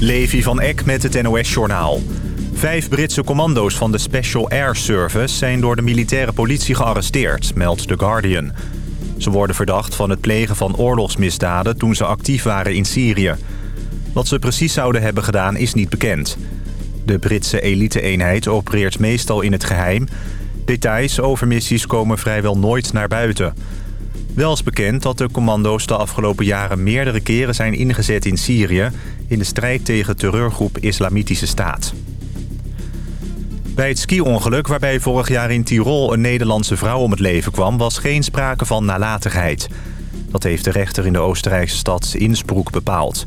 Levi van Eck met het NOS-journaal. Vijf Britse commando's van de Special Air Service... zijn door de militaire politie gearresteerd, meldt The Guardian. Ze worden verdacht van het plegen van oorlogsmisdaden... toen ze actief waren in Syrië. Wat ze precies zouden hebben gedaan is niet bekend. De Britse elite-eenheid opereert meestal in het geheim. Details over missies komen vrijwel nooit naar buiten... Wel is bekend dat de commando's de afgelopen jaren meerdere keren zijn ingezet in Syrië... in de strijd tegen terreurgroep Islamitische Staat. Bij het ski-ongeluk waarbij vorig jaar in Tirol een Nederlandse vrouw om het leven kwam... was geen sprake van nalatigheid. Dat heeft de rechter in de Oostenrijkse stad Innsbruck bepaald.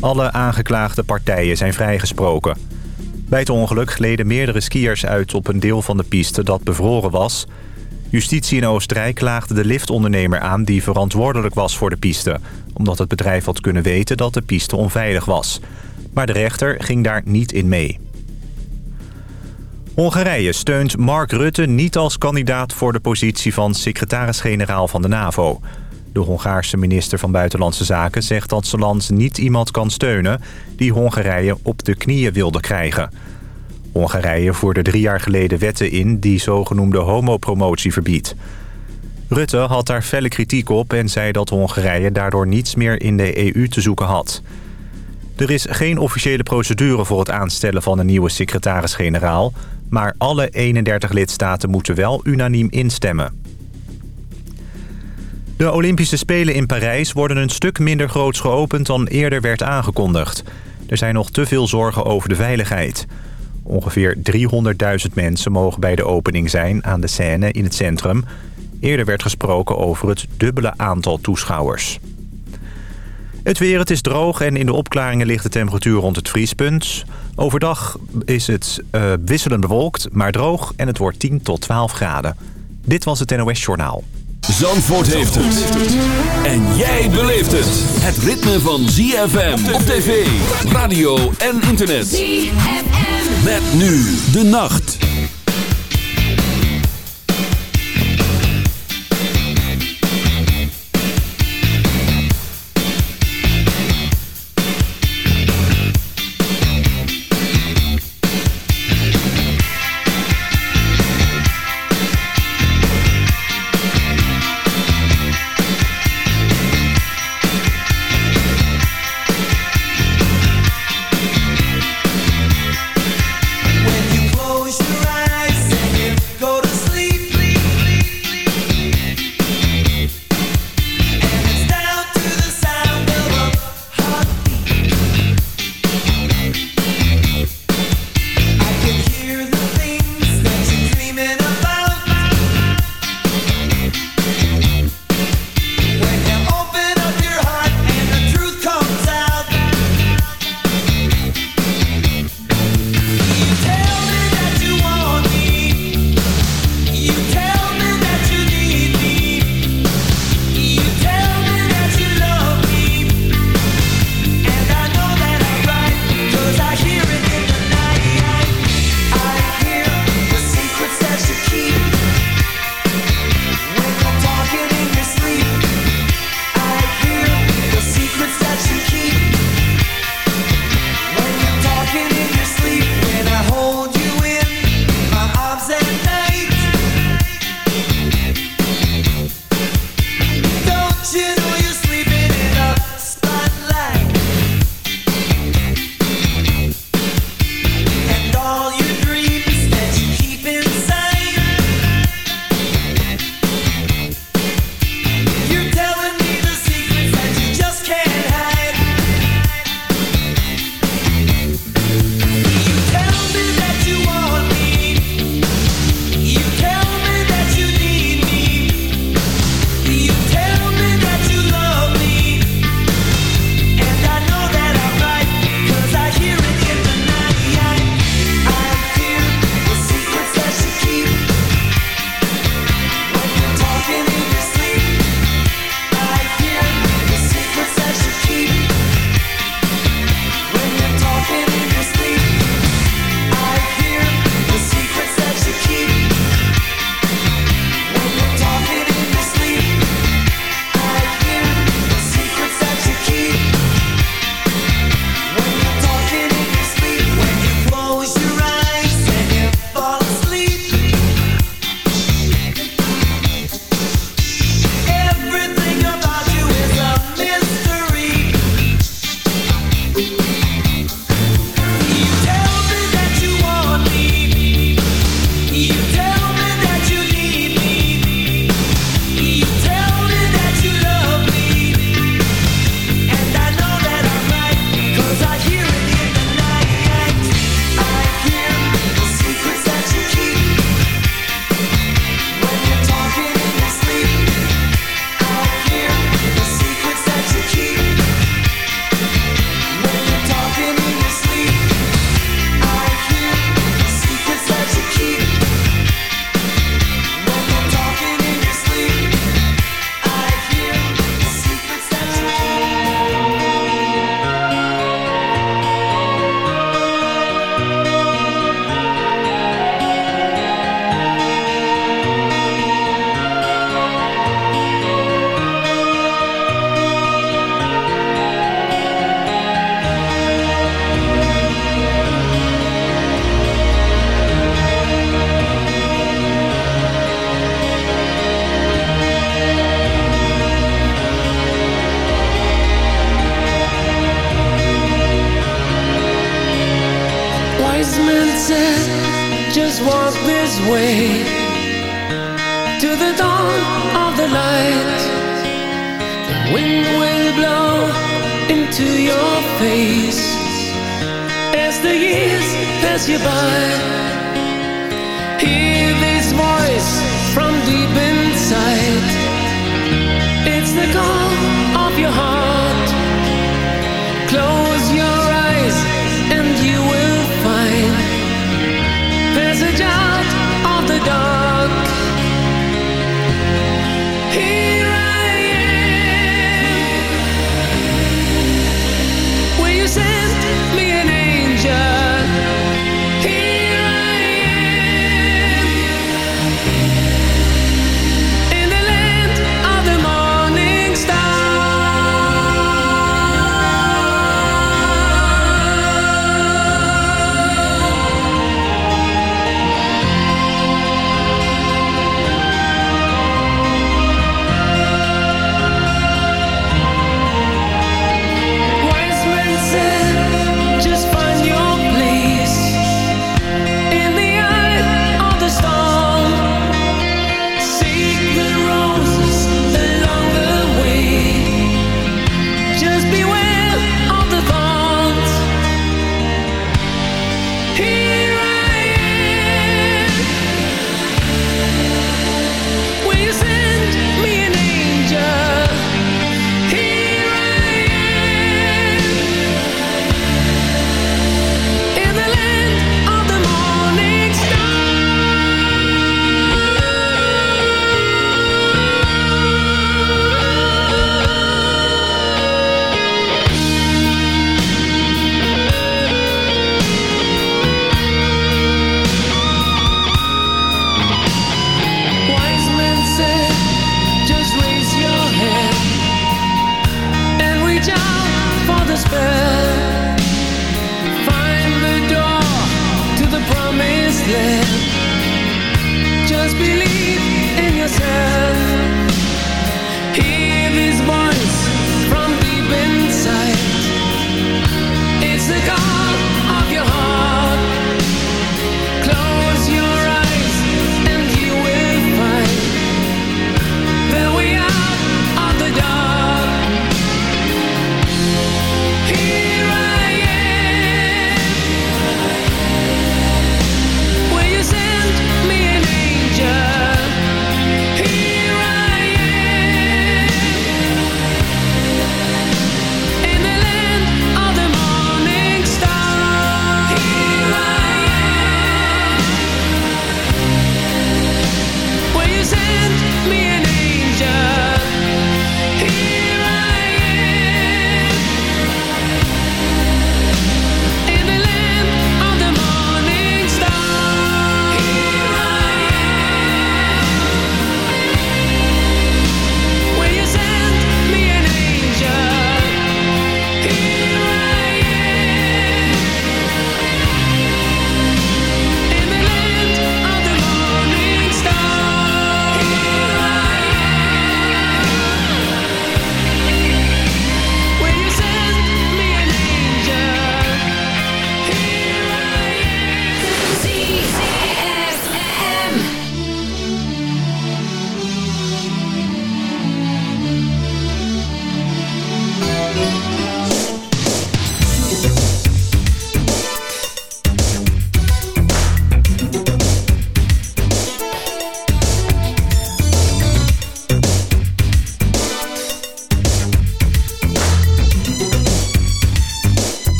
Alle aangeklaagde partijen zijn vrijgesproken. Bij het ongeluk gleden meerdere skiers uit op een deel van de piste dat bevroren was... Justitie in Oostenrijk klaagde de liftondernemer aan die verantwoordelijk was voor de piste... omdat het bedrijf had kunnen weten dat de piste onveilig was. Maar de rechter ging daar niet in mee. Hongarije steunt Mark Rutte niet als kandidaat voor de positie van secretaris-generaal van de NAVO. De Hongaarse minister van Buitenlandse Zaken zegt dat zijn land niet iemand kan steunen... die Hongarije op de knieën wilde krijgen... Hongarije voerde drie jaar geleden wetten in die zogenoemde homopromotie verbiedt. Rutte had daar felle kritiek op en zei dat Hongarije daardoor niets meer in de EU te zoeken had. Er is geen officiële procedure voor het aanstellen van een nieuwe secretaris-generaal... maar alle 31 lidstaten moeten wel unaniem instemmen. De Olympische Spelen in Parijs worden een stuk minder groots geopend dan eerder werd aangekondigd. Er zijn nog te veel zorgen over de veiligheid... Ongeveer 300.000 mensen mogen bij de opening zijn aan de scène in het centrum. Eerder werd gesproken over het dubbele aantal toeschouwers. Het weer, het is droog en in de opklaringen ligt de temperatuur rond het vriespunt. Overdag is het uh, wisselend bewolkt, maar droog en het wordt 10 tot 12 graden. Dit was het NOS Journaal. Zandvoort heeft het. En jij beleeft het. Het ritme van ZFM op tv, radio en internet. ZFM. Met nu de nacht.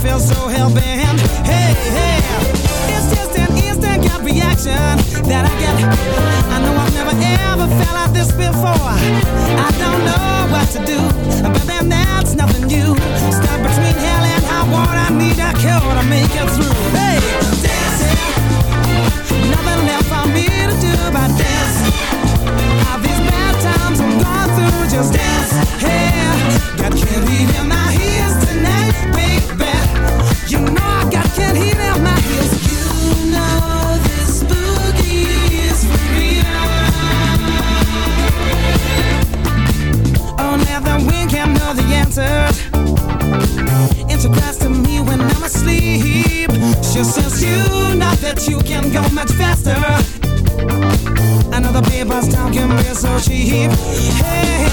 feel so hell-bent. Hey, hey It's just an instant gut reaction That I get. I know I've never ever felt like this before. I don't know what to do But then that's nothing new. Stuck between hell and high water I need a cure to make it through. Hey that you can go much faster. Another paper's talking me so cheap. Hey,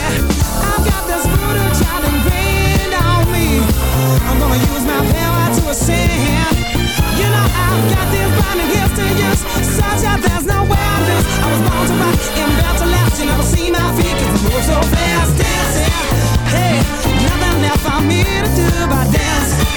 I've got this voodoo child ingrained on me. I'm gonna use my power to ascend. You know I've got these burning gifts to use, such that there's no way I lose. I was born to rock and built to last. You never see my feet 'cause I move so fast, dancing. Hey, nothing left for me to do but dance.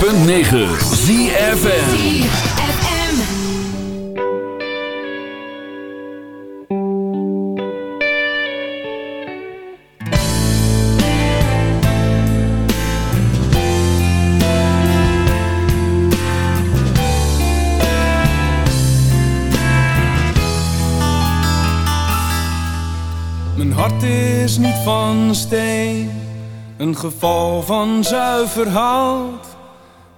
106.9 ZFN Mijn hart is niet van steen, een geval van zuiver hout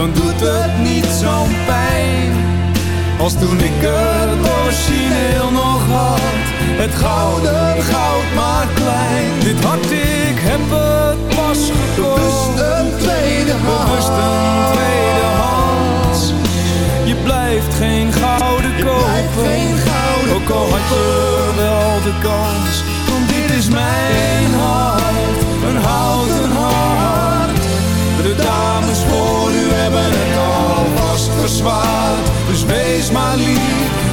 Dan doet het niet zo'n pijn. Als toen ik het origineel nog had, het gouden goud maar klein. Dit hart,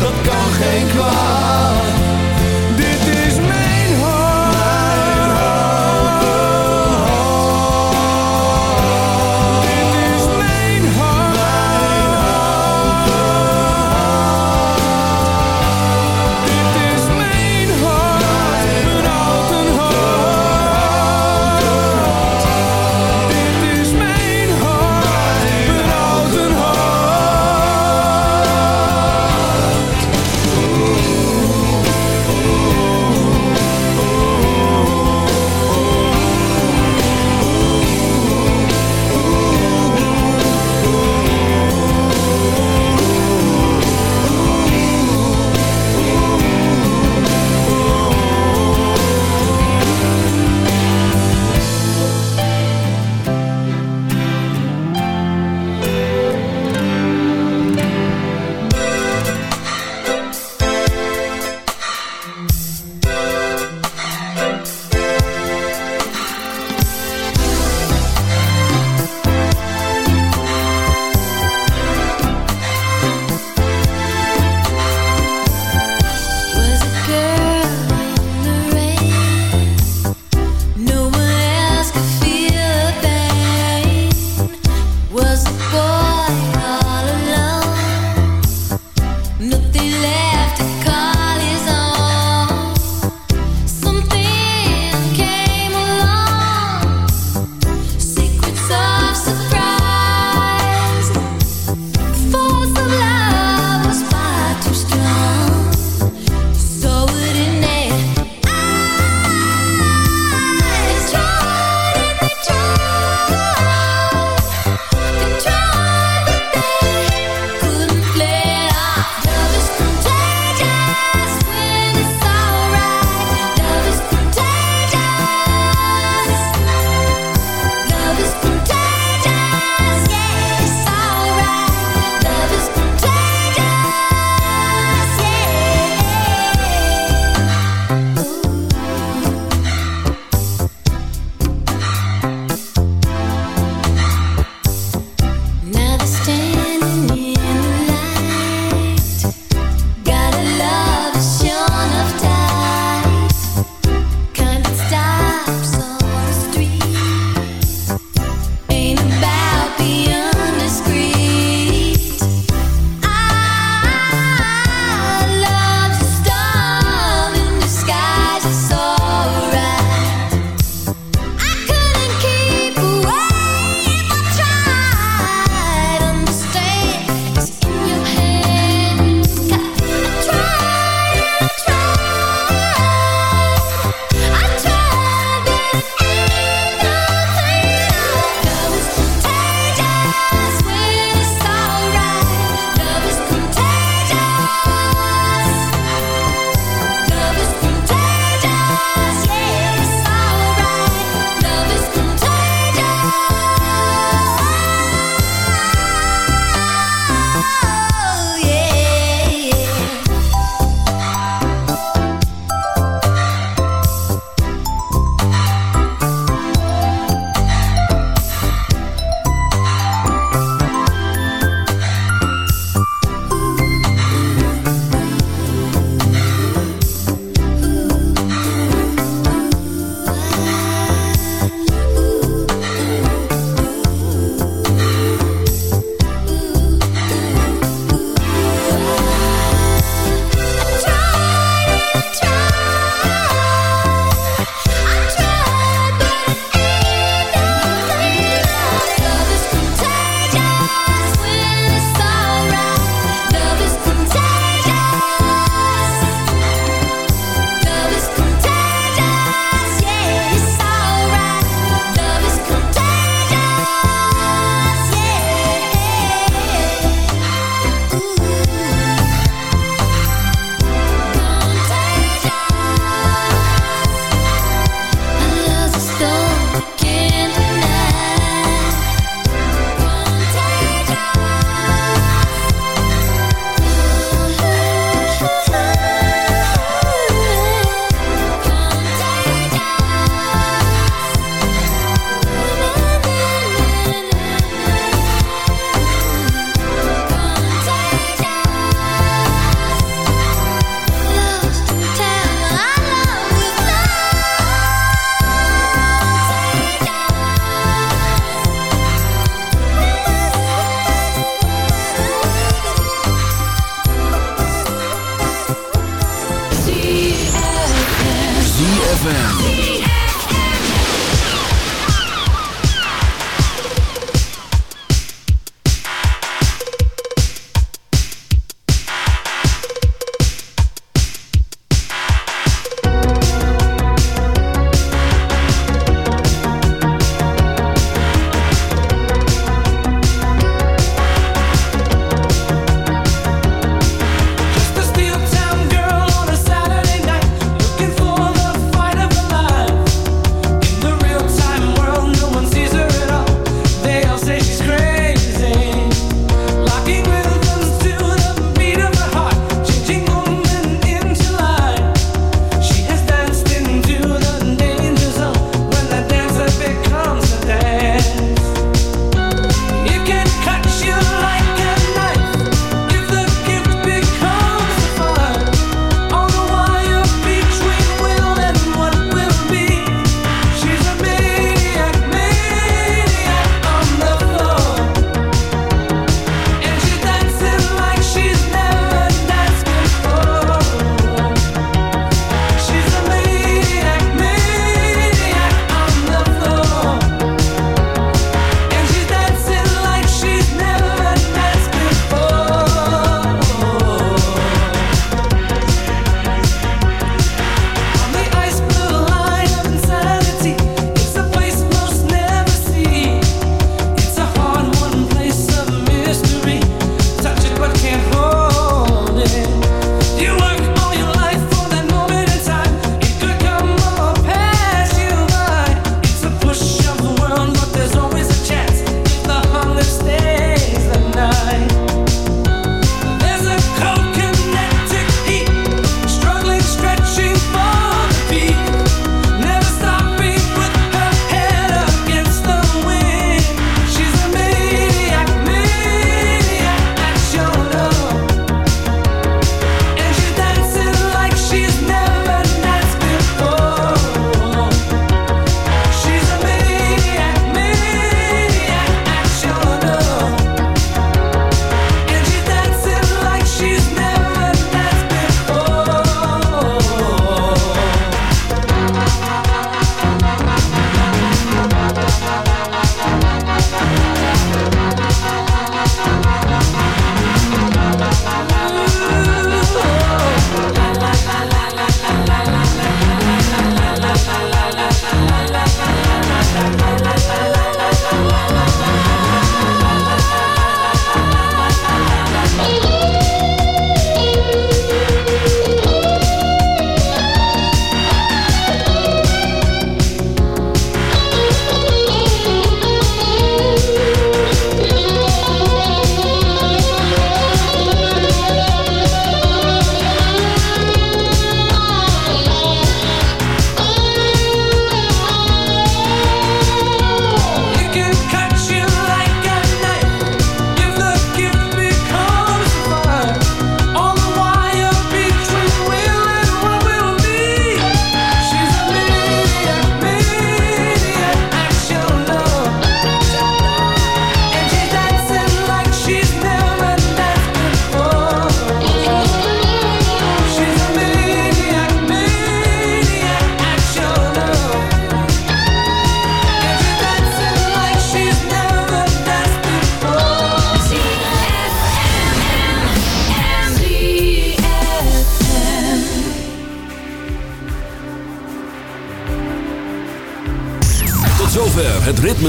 Dat kan geen kwaad.